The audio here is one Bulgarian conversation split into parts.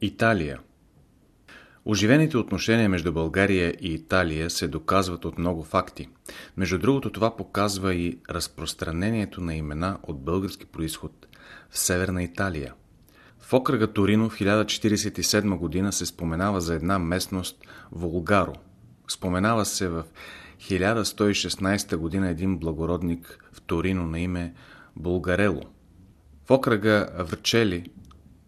Италия Оживените отношения между България и Италия се доказват от много факти. Между другото това показва и разпространението на имена от български происход в Северна Италия. В окръга Торино в 1047 година се споменава за една местност Волгаро. Споменава се в 1116 година един благородник в Торино на име Булгарело. В окръга Врчели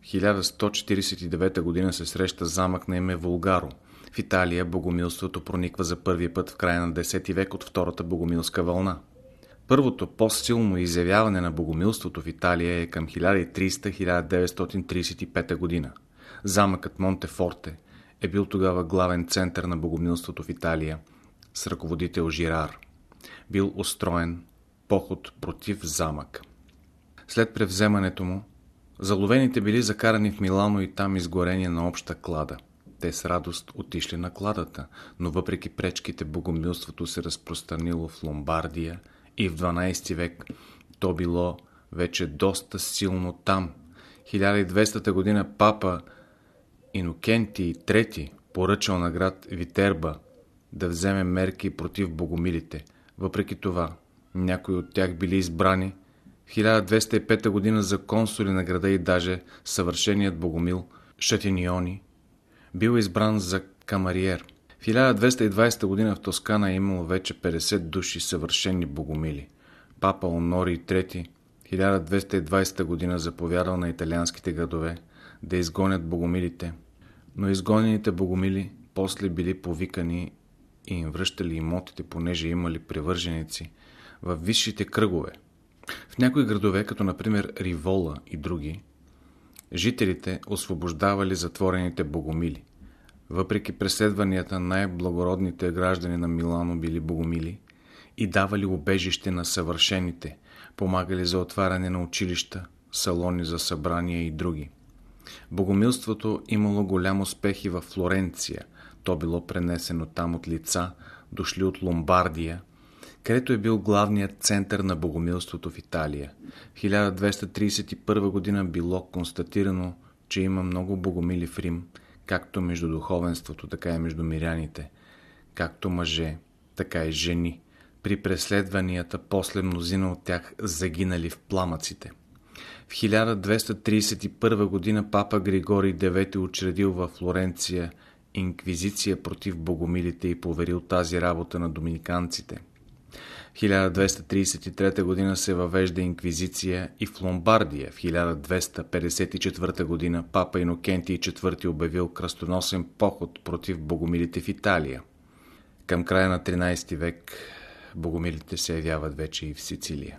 1149 година се среща замък на име Волгаро. В Италия богомилството прониква за първи път в края на 10 век от втората богомилска вълна. Първото по-силно изявяване на богомилството в Италия е към 1300-1935 година. Замъкът Монтефорте е бил тогава главен център на богомилството в Италия с ръководител Жирар. Бил устроен поход против замък. След превземането му Заловените били закарани в Милано и там изгорени на обща клада. Те с радост отишли на кладата, но въпреки пречките богомилството се разпространило в Ломбардия и в 12 век то било вече доста силно там. 1200 година папа Инокенти III поръчал на град Витерба да вземе мерки против богомилите. Въпреки това, някои от тях били избрани – 1205 година за консули на града и даже съвършеният богомил Шатиньони бил избран за камариер. В 1220 година в Тоскана е имало вече 50 души съвършени богомили. Папа Онори III 1220 година заповядал на италианските градове да изгонят богомилите, но изгонените богомили после били повикани и им връщали имотите, понеже имали привърженици в висшите кръгове – някои градове, като например Ривола и други, жителите освобождавали затворените богомили. Въпреки преследванията най-благородните граждани на Милано били богомили и давали убежище на съвършените, помагали за отваряне на училища, салони за събрания и други. Богомилството имало голям успех и във Флоренция. То било пренесено там от лица, дошли от Ломбардия, където е бил главният център на богомилството в Италия. В 1231 година било констатирано, че има много богомили в Рим, както между духовенството, така и между миряните, както мъже, така и жени. При преследванията после мнозина от тях загинали в пламъците. В 1231 година папа Григорий IX учредил във Флоренция инквизиция против богомилите и поверил тази работа на доминиканците. 1233 г. се въвежда инквизиция и в Ломбардия. В 1254 г. папа Инокентий IV обявил кръстоносен поход против богомилите в Италия. Към края на 13 век богомилите се явяват вече и в Сицилия.